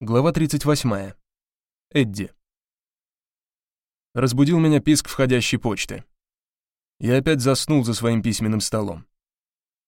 Глава 38. Эдди. Разбудил меня писк входящей почты. Я опять заснул за своим письменным столом.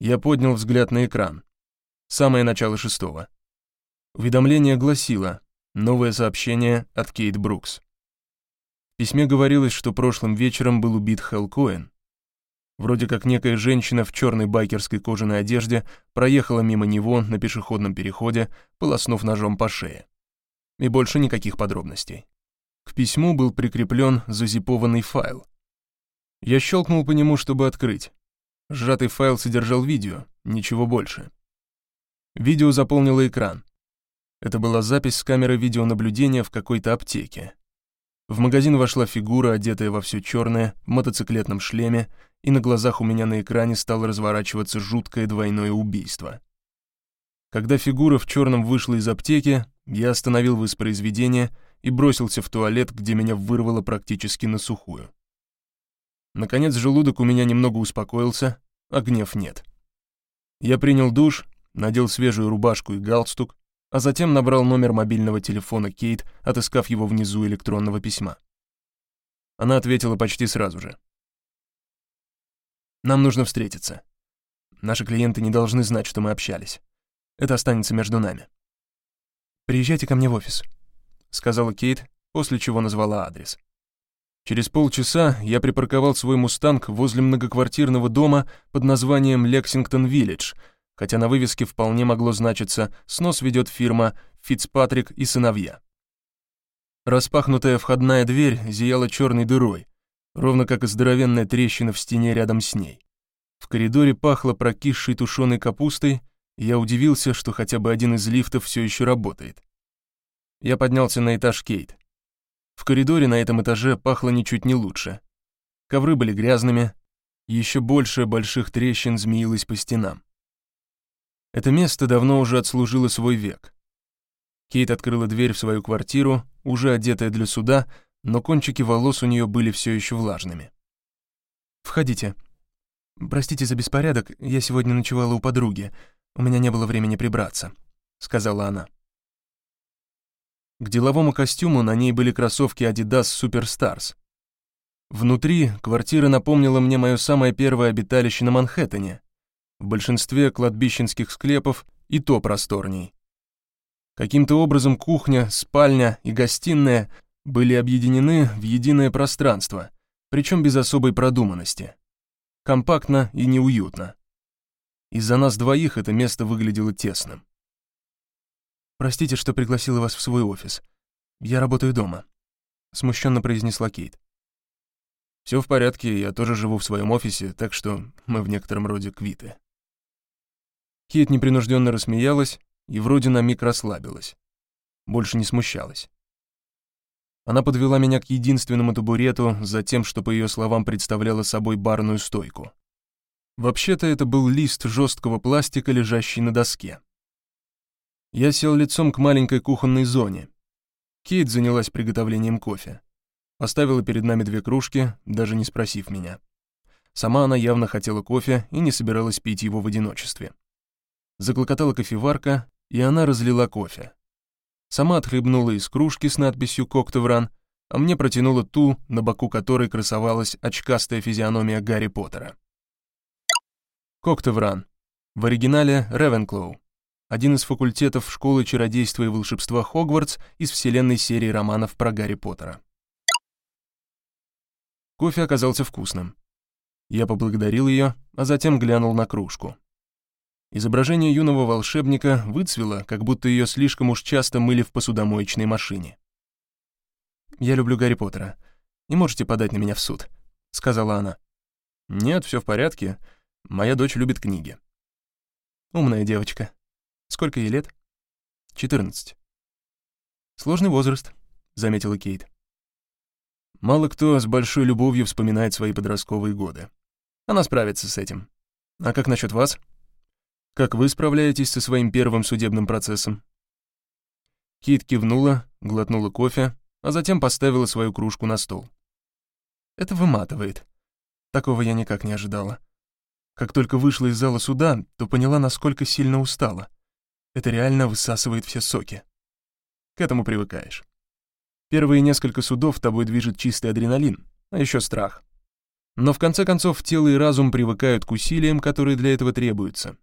Я поднял взгляд на экран. Самое начало шестого. Уведомление гласило «Новое сообщение от Кейт Брукс». В письме говорилось, что прошлым вечером был убит Хелл Коэн. Вроде как некая женщина в черной байкерской кожаной одежде проехала мимо него на пешеходном переходе, полоснув ножом по шее. И больше никаких подробностей. К письму был прикреплен зазипованный файл. Я щелкнул по нему, чтобы открыть. Сжатый файл содержал видео, ничего больше. Видео заполнило экран. Это была запись с камеры видеонаблюдения в какой-то аптеке. В магазин вошла фигура, одетая во все черное, в мотоциклетном шлеме, и на глазах у меня на экране стало разворачиваться жуткое двойное убийство. Когда фигура в черном вышла из аптеки, я остановил воспроизведение и бросился в туалет, где меня вырвало практически на сухую. Наконец желудок у меня немного успокоился, а гнев нет. Я принял душ, надел свежую рубашку и галстук, а затем набрал номер мобильного телефона Кейт, отыскав его внизу электронного письма. Она ответила почти сразу же. Нам нужно встретиться. Наши клиенты не должны знать, что мы общались. Это останется между нами. «Приезжайте ко мне в офис», — сказала Кейт, после чего назвала адрес. Через полчаса я припарковал свой «Мустанг» возле многоквартирного дома под названием «Лексингтон-Виллидж», хотя на вывеске вполне могло значиться «Снос ведет фирма Фицпатрик и сыновья». Распахнутая входная дверь зияла черной дырой, ровно как и здоровенная трещина в стене рядом с ней. В коридоре пахло прокисшей тушеной капустой, и я удивился, что хотя бы один из лифтов все еще работает. Я поднялся на этаж Кейт. В коридоре на этом этаже пахло ничуть не лучше. Ковры были грязными, еще больше больших трещин змеилось по стенам. Это место давно уже отслужило свой век. Кейт открыла дверь в свою квартиру, уже одетая для суда, но кончики волос у нее были все еще влажными. «Входите. Простите за беспорядок, я сегодня ночевала у подруги, у меня не было времени прибраться», — сказала она. К деловому костюму на ней были кроссовки Adidas Superstars. Внутри квартира напомнила мне мое самое первое обиталище на Манхэттене. В большинстве кладбищенских склепов и то просторней. Каким-то образом кухня, спальня и гостиная были объединены в единое пространство, причем без особой продуманности. Компактно и неуютно. Из-за нас двоих это место выглядело тесным. «Простите, что пригласила вас в свой офис. Я работаю дома», — смущенно произнесла Кейт. «Все в порядке, я тоже живу в своем офисе, так что мы в некотором роде квиты». Кейт непринужденно рассмеялась и вроде на миг расслабилась. Больше не смущалась. Она подвела меня к единственному табурету, за тем, что, по ее словам, представляла собой барную стойку. Вообще-то это был лист жесткого пластика, лежащий на доске. Я сел лицом к маленькой кухонной зоне. Кейт занялась приготовлением кофе. Поставила перед нами две кружки, даже не спросив меня. Сама она явно хотела кофе и не собиралась пить его в одиночестве. Заклокотала кофеварка, и она разлила кофе. Сама отхлебнула из кружки с надписью «Коктевран», а мне протянула ту, на боку которой красовалась очкастая физиономия Гарри Поттера. Коктевран. В оригинале Ревенклоу. Один из факультетов школы чародейства и волшебства Хогвартс из вселенной серии романов про Гарри Поттера. Кофе оказался вкусным. Я поблагодарил ее, а затем глянул на кружку. Изображение юного волшебника выцвело, как будто ее слишком уж часто мыли в посудомоечной машине. «Я люблю Гарри Поттера. Не можете подать на меня в суд», — сказала она. «Нет, все в порядке. Моя дочь любит книги». «Умная девочка. Сколько ей лет?» «Четырнадцать». «Сложный возраст», — заметила Кейт. Мало кто с большой любовью вспоминает свои подростковые годы. Она справится с этим. А как насчет вас? Как вы справляетесь со своим первым судебным процессом?» Кит кивнула, глотнула кофе, а затем поставила свою кружку на стол. «Это выматывает. Такого я никак не ожидала. Как только вышла из зала суда, то поняла, насколько сильно устала. Это реально высасывает все соки. К этому привыкаешь. Первые несколько судов тобой движет чистый адреналин, а еще страх. Но в конце концов тело и разум привыкают к усилиям, которые для этого требуются.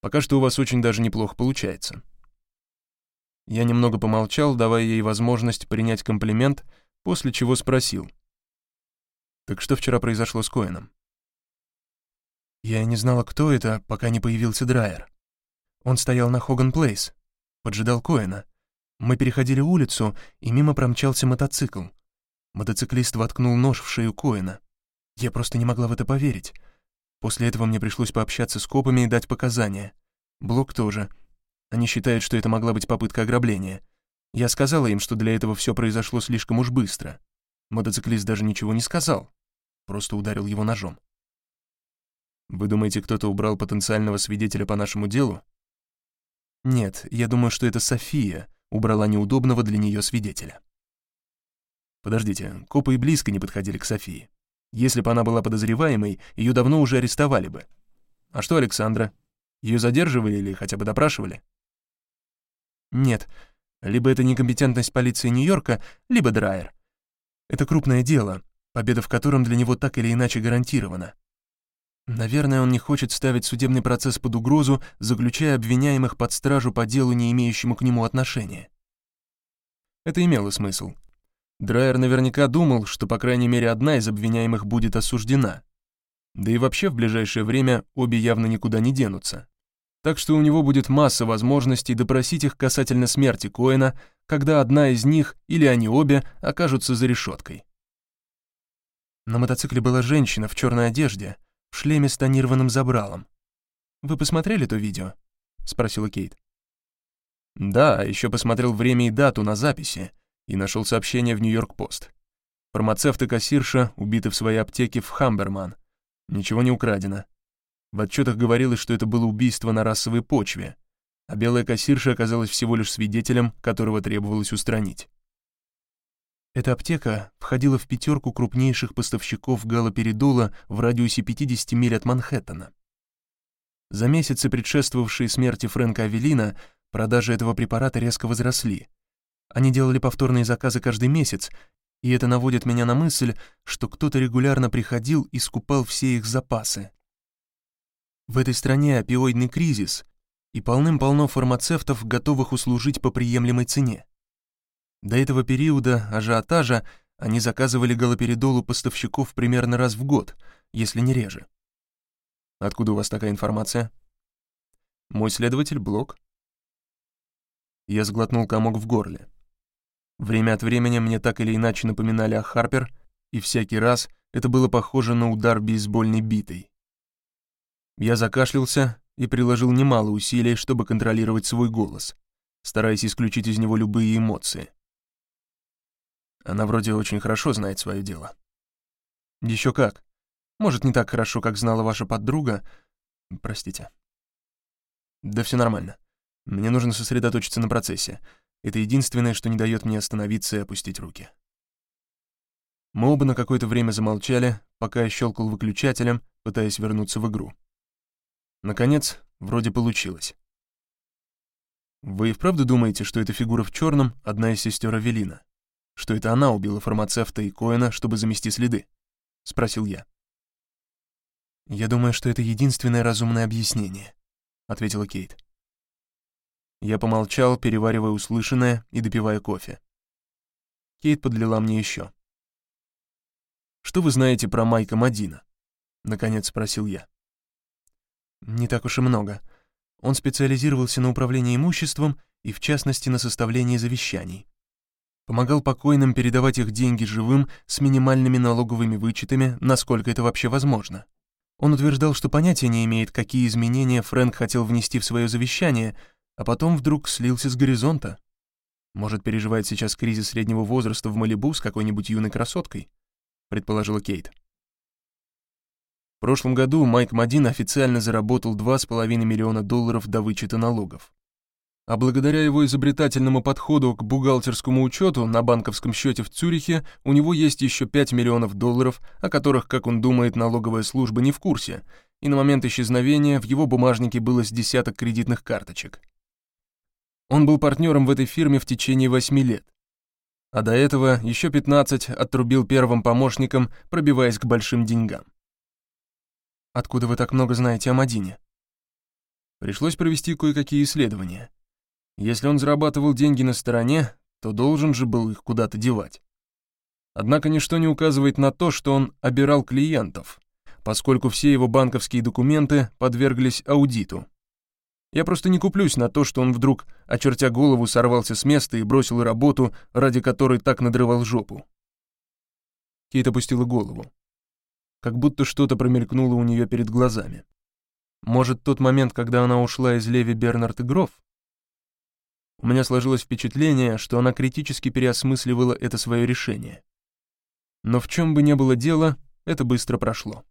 Пока что у вас очень даже неплохо получается. Я немного помолчал, давая ей возможность принять комплимент, после чего спросил. «Так что вчера произошло с Коэном?» Я не знала, кто это, пока не появился Драйер. Он стоял на Хоган Плейс, поджидал Коэна. Мы переходили улицу, и мимо промчался мотоцикл. Мотоциклист воткнул нож в шею Коэна. Я просто не могла в это поверить. После этого мне пришлось пообщаться с копами и дать показания. Блок тоже. Они считают, что это могла быть попытка ограбления. Я сказала им, что для этого все произошло слишком уж быстро. Мотоциклист даже ничего не сказал. Просто ударил его ножом. Вы думаете, кто-то убрал потенциального свидетеля по нашему делу? Нет, я думаю, что это София убрала неудобного для нее свидетеля. Подождите, копы и близко не подходили к Софии. Если бы она была подозреваемой, ее давно уже арестовали бы. А что Александра? Ее задерживали или хотя бы допрашивали? Нет, либо это некомпетентность полиции Нью-Йорка, либо Драйер. Это крупное дело, победа в котором для него так или иначе гарантирована. Наверное, он не хочет ставить судебный процесс под угрозу, заключая обвиняемых под стражу по делу, не имеющему к нему отношения. Это имело смысл. Драйер наверняка думал, что по крайней мере одна из обвиняемых будет осуждена. Да и вообще в ближайшее время обе явно никуда не денутся. Так что у него будет масса возможностей допросить их касательно смерти Коэна, когда одна из них или они обе окажутся за решеткой. На мотоцикле была женщина в черной одежде, в шлеме с тонированным забралом. «Вы посмотрели то видео?» — спросила Кейт. «Да, еще посмотрел время и дату на записи и нашел сообщение в Нью-Йорк-Пост. Фармацевт и кассирша убиты в своей аптеке в Хамберман. Ничего не украдено. В отчетах говорилось, что это было убийство на расовой почве, а белая кассирша оказалась всего лишь свидетелем, которого требовалось устранить. Эта аптека входила в пятерку крупнейших поставщиков галоперидола в радиусе 50 миль от Манхэттена. За месяцы, предшествовавшие смерти Фрэнка Авелина, продажи этого препарата резко возросли. Они делали повторные заказы каждый месяц, и это наводит меня на мысль, что кто-то регулярно приходил и скупал все их запасы. В этой стране опиоидный кризис, и полным-полно фармацевтов, готовых услужить по приемлемой цене. До этого периода ажиотажа они заказывали галоперидол у поставщиков примерно раз в год, если не реже. Откуда у вас такая информация? Мой следователь — Блок. Я сглотнул комок в горле. Время от времени мне так или иначе напоминали о Харпер, и всякий раз это было похоже на удар бейсбольной битой. Я закашлялся и приложил немало усилий, чтобы контролировать свой голос, стараясь исключить из него любые эмоции. Она вроде очень хорошо знает свое дело. Еще как. Может, не так хорошо, как знала ваша подруга. Простите. Да все нормально. Мне нужно сосредоточиться на процессе. Это единственное, что не дает мне остановиться и опустить руки. Мы оба на какое-то время замолчали, пока я щелкал выключателем, пытаясь вернуться в игру. Наконец, вроде получилось. Вы и вправду думаете, что эта фигура в черном — одна из сестер Авелина? Что это она убила фармацевта и Коэна, чтобы замести следы? Спросил я. «Я думаю, что это единственное разумное объяснение», — ответила Кейт. Я помолчал, переваривая услышанное и допивая кофе. Кейт подлила мне еще. «Что вы знаете про Майка Мадина?» — наконец спросил я. «Не так уж и много. Он специализировался на управлении имуществом и, в частности, на составлении завещаний. Помогал покойным передавать их деньги живым с минимальными налоговыми вычетами, насколько это вообще возможно. Он утверждал, что понятия не имеет, какие изменения Фрэнк хотел внести в свое завещание, а потом вдруг слился с горизонта. Может, переживает сейчас кризис среднего возраста в Малибу с какой-нибудь юной красоткой, предположила Кейт. В прошлом году Майк Мадин официально заработал 2,5 миллиона долларов до вычета налогов. А благодаря его изобретательному подходу к бухгалтерскому учету на банковском счете в Цюрихе у него есть еще 5 миллионов долларов, о которых, как он думает, налоговая служба не в курсе, и на момент исчезновения в его бумажнике было с десяток кредитных карточек. Он был партнером в этой фирме в течение восьми лет. А до этого еще 15 отрубил первым помощником, пробиваясь к большим деньгам. Откуда вы так много знаете о Мадине? Пришлось провести кое-какие исследования. Если он зарабатывал деньги на стороне, то должен же был их куда-то девать. Однако ничто не указывает на то, что он обирал клиентов, поскольку все его банковские документы подверглись аудиту. Я просто не куплюсь на то, что он вдруг, очертя голову, сорвался с места и бросил работу, ради которой так надрывал жопу. Кейт опустила голову. Как будто что-то промелькнуло у нее перед глазами. Может, тот момент, когда она ушла из Леви Бернард и Гроф? У меня сложилось впечатление, что она критически переосмысливала это свое решение. Но в чем бы ни было дело, это быстро прошло.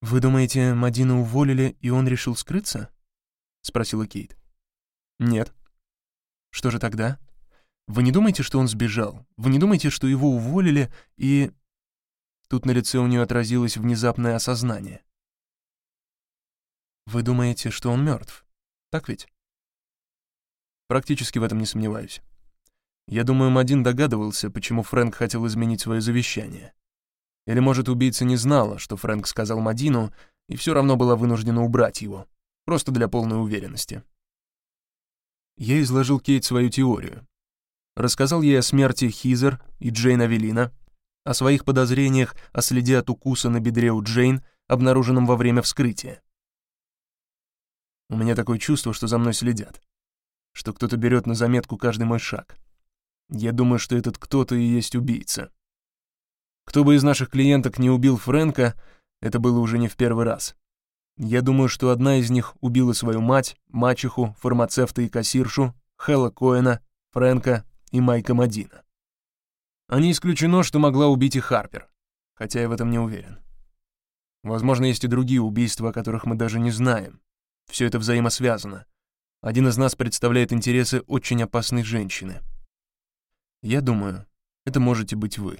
«Вы думаете, Мадина уволили, и он решил скрыться?» — спросила Кейт. «Нет». «Что же тогда? Вы не думаете, что он сбежал? Вы не думаете, что его уволили и...» Тут на лице у нее отразилось внезапное осознание. «Вы думаете, что он мертв? Так ведь?» «Практически в этом не сомневаюсь. Я думаю, Мадин догадывался, почему Фрэнк хотел изменить свое завещание. Или, может, убийца не знала, что Фрэнк сказал Мадину, и все равно была вынуждена убрать его, просто для полной уверенности. Я изложил Кейт свою теорию. Рассказал ей о смерти Хизер и Джейн Авелина, о своих подозрениях о следе от укуса на бедре у Джейн, обнаруженном во время вскрытия. У меня такое чувство, что за мной следят, что кто-то берет на заметку каждый мой шаг. Я думаю, что этот кто-то и есть убийца. Кто бы из наших клиенток не убил Фрэнка, это было уже не в первый раз. Я думаю, что одна из них убила свою мать, мачеху, фармацевта и кассиршу, Хэлла Коэна, Фрэнка и Майка Мадина. А не исключено, что могла убить и Харпер, хотя я в этом не уверен. Возможно, есть и другие убийства, о которых мы даже не знаем. Все это взаимосвязано. Один из нас представляет интересы очень опасной женщины. Я думаю, это можете быть вы.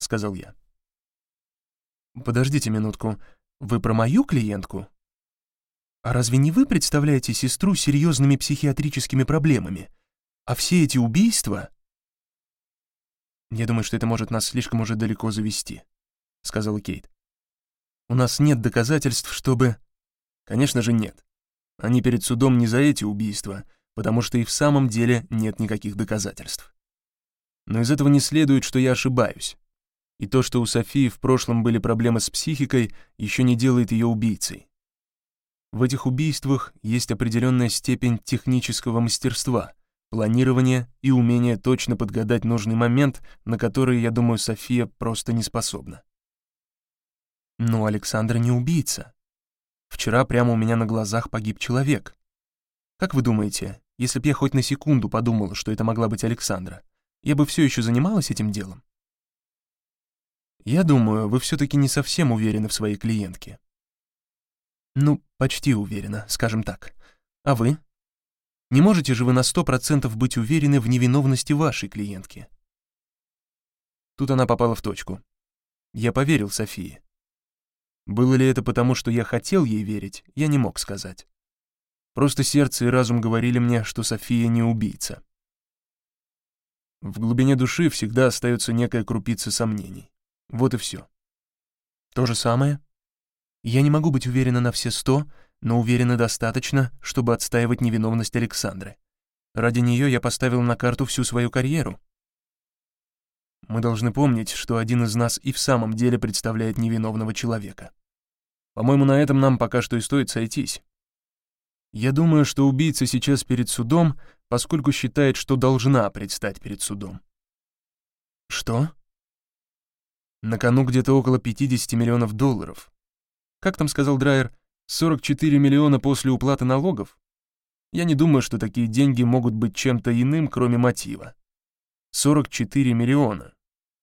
— сказал я. «Подождите минутку, вы про мою клиентку? А разве не вы представляете сестру серьезными психиатрическими проблемами? А все эти убийства...» «Я думаю, что это может нас слишком уже далеко завести», — сказала Кейт. «У нас нет доказательств, чтобы...» «Конечно же нет. Они перед судом не за эти убийства, потому что и в самом деле нет никаких доказательств. Но из этого не следует, что я ошибаюсь. И то, что у Софии в прошлом были проблемы с психикой, еще не делает ее убийцей. В этих убийствах есть определенная степень технического мастерства, планирования и умения точно подгадать нужный момент, на который, я думаю, София просто не способна. Но Александр не убийца. Вчера прямо у меня на глазах погиб человек. Как вы думаете, если б я хоть на секунду подумала, что это могла быть Александра, я бы все еще занималась этим делом? Я думаю, вы все-таки не совсем уверены в своей клиентке. Ну, почти уверена, скажем так. А вы? Не можете же вы на сто процентов быть уверены в невиновности вашей клиентки? Тут она попала в точку. Я поверил Софии. Было ли это потому, что я хотел ей верить, я не мог сказать. Просто сердце и разум говорили мне, что София не убийца. В глубине души всегда остается некая крупица сомнений. Вот и все. То же самое? Я не могу быть уверена на все сто, но уверена достаточно, чтобы отстаивать невиновность Александры. Ради нее я поставил на карту всю свою карьеру. Мы должны помнить, что один из нас и в самом деле представляет невиновного человека. По-моему, на этом нам пока что и стоит сойтись. Я думаю, что убийца сейчас перед судом, поскольку считает, что должна предстать перед судом. Что? На кону где-то около 50 миллионов долларов. Как там сказал Драйер, 44 миллиона после уплаты налогов? Я не думаю, что такие деньги могут быть чем-то иным, кроме мотива. 44 миллиона.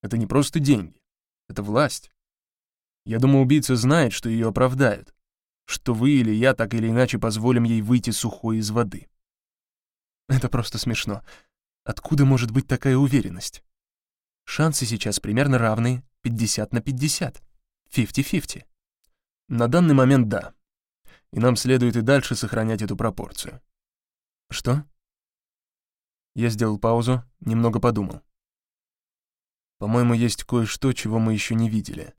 Это не просто деньги. Это власть. Я думаю, убийца знает, что ее оправдают. Что вы или я так или иначе позволим ей выйти сухой из воды. Это просто смешно. Откуда может быть такая уверенность? Шансы сейчас примерно равны, 50 на 50. 50-50. На данный момент да. И нам следует и дальше сохранять эту пропорцию. Что? Я сделал паузу, немного подумал. По-моему, есть кое-что, чего мы еще не видели.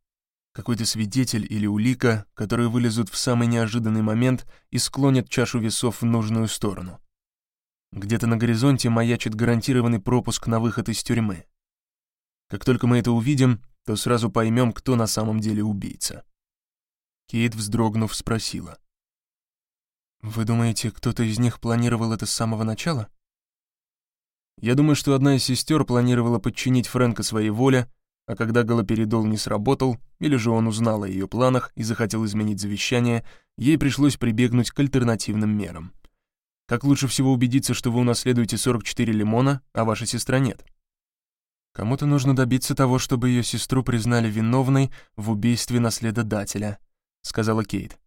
Какой-то свидетель или улика, которые вылезут в самый неожиданный момент и склонят чашу весов в нужную сторону. Где-то на горизонте маячит гарантированный пропуск на выход из тюрьмы. Как только мы это увидим, то сразу поймем, кто на самом деле убийца. Кейт, вздрогнув, спросила. «Вы думаете, кто-то из них планировал это с самого начала?» Я думаю, что одна из сестер планировала подчинить Фрэнка своей воле, а когда галоперидол не сработал, или же он узнал о ее планах и захотел изменить завещание, ей пришлось прибегнуть к альтернативным мерам. Как лучше всего убедиться, что вы унаследуете 44 лимона, а ваша сестра нет? Кому-то нужно добиться того, чтобы ее сестру признали виновной в убийстве наследодателя, сказала Кейт.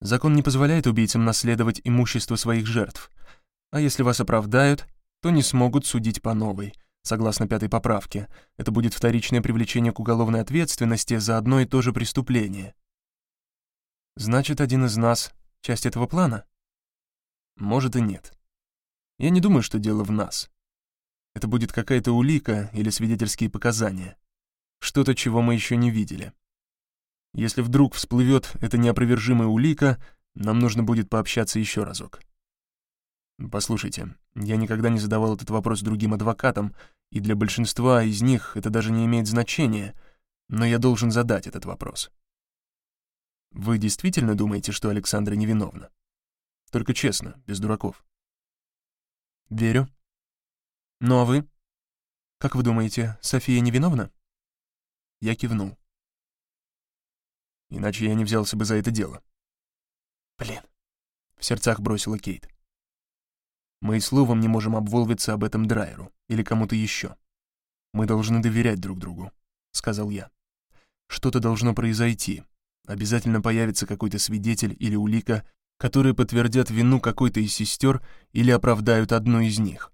Закон не позволяет убийцам наследовать имущество своих жертв, а если вас оправдают, то не смогут судить по новой. Согласно пятой поправке, это будет вторичное привлечение к уголовной ответственности за одно и то же преступление. Значит, один из нас — часть этого плана? Может и нет. Я не думаю, что дело в нас. Это будет какая-то улика или свидетельские показания. Что-то, чего мы еще не видели. Если вдруг всплывет эта неопровержимая улика, нам нужно будет пообщаться еще разок. Послушайте, я никогда не задавал этот вопрос другим адвокатам, и для большинства из них это даже не имеет значения, но я должен задать этот вопрос. Вы действительно думаете, что Александра невиновна? Только честно, без дураков. Верю. Ну а вы? Как вы думаете, София невиновна? Я кивнул. Иначе я не взялся бы за это дело. Блин, в сердцах бросила Кейт. Мы и словом не можем обволвиться об этом Драйеру или кому-то еще. Мы должны доверять друг другу», — сказал я. «Что-то должно произойти. Обязательно появится какой-то свидетель или улика, которые подтвердят вину какой-то из сестер или оправдают одну из них.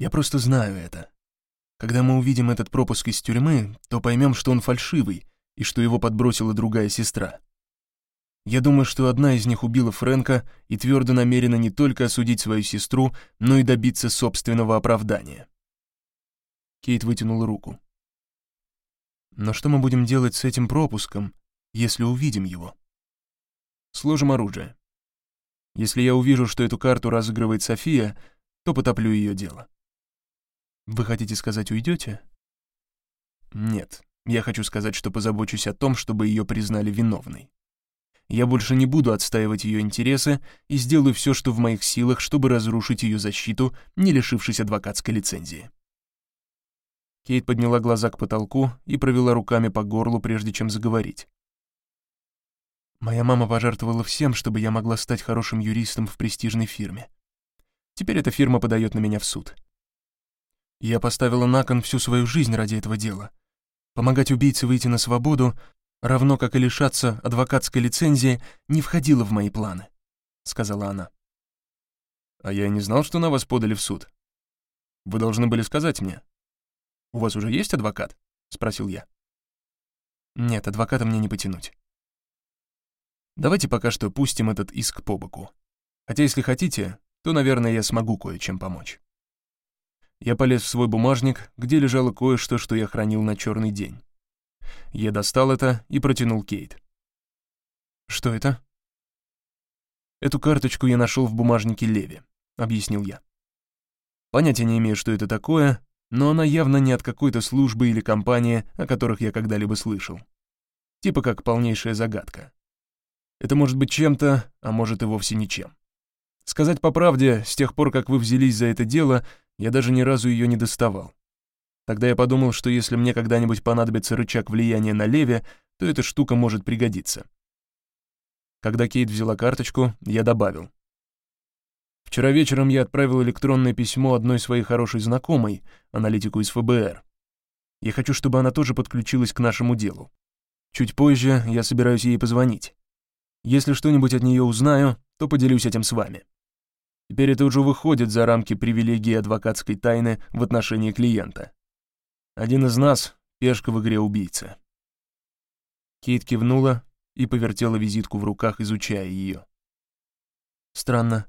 Я просто знаю это. Когда мы увидим этот пропуск из тюрьмы, то поймем, что он фальшивый и что его подбросила другая сестра. Я думаю, что одна из них убила Фрэнка и твердо намерена не только осудить свою сестру, но и добиться собственного оправдания. Кейт вытянула руку. Но что мы будем делать с этим пропуском, если увидим его? Сложим оружие. Если я увижу, что эту карту разыгрывает София, то потоплю ее дело. Вы хотите сказать, уйдете? Нет, я хочу сказать, что позабочусь о том, чтобы ее признали виновной. Я больше не буду отстаивать ее интересы и сделаю все, что в моих силах, чтобы разрушить ее защиту, не лишившись адвокатской лицензии. Кейт подняла глаза к потолку и провела руками по горлу, прежде чем заговорить. Моя мама пожертвовала всем, чтобы я могла стать хорошим юристом в престижной фирме. Теперь эта фирма подает на меня в суд. Я поставила на кон всю свою жизнь ради этого дела. Помогать убийце выйти на свободу равно как и лишаться адвокатской лицензии, не входило в мои планы», — сказала она. «А я не знал, что на вас подали в суд. Вы должны были сказать мне. У вас уже есть адвокат?» — спросил я. «Нет, адвоката мне не потянуть. Давайте пока что пустим этот иск по боку. Хотя, если хотите, то, наверное, я смогу кое-чем помочь». Я полез в свой бумажник, где лежало кое-что, что я хранил на черный день. Я достал это и протянул Кейт. «Что это?» «Эту карточку я нашел в бумажнике Леви», — объяснил я. Понятия не имею, что это такое, но она явно не от какой-то службы или компании, о которых я когда-либо слышал. Типа как полнейшая загадка. Это может быть чем-то, а может и вовсе ничем. Сказать по правде, с тех пор, как вы взялись за это дело, я даже ни разу ее не доставал. Тогда я подумал, что если мне когда-нибудь понадобится рычаг влияния на Леви, то эта штука может пригодиться. Когда Кейт взяла карточку, я добавил. Вчера вечером я отправил электронное письмо одной своей хорошей знакомой, аналитику из ФБР. Я хочу, чтобы она тоже подключилась к нашему делу. Чуть позже я собираюсь ей позвонить. Если что-нибудь от нее узнаю, то поделюсь этим с вами. Теперь это уже выходит за рамки привилегии адвокатской тайны в отношении клиента. Один из нас — пешка в игре убийца. Кейт кивнула и повертела визитку в руках, изучая ее. Странно,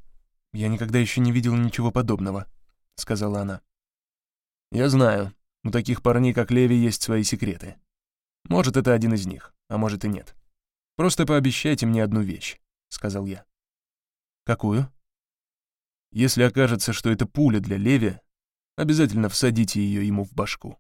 я никогда еще не видел ничего подобного. — сказала она. «Я знаю, у таких парней, как Леви, есть свои секреты. Может, это один из них, а может и нет. Просто пообещайте мне одну вещь», — сказал я. «Какую?» «Если окажется, что это пуля для Леви, обязательно всадите ее ему в башку».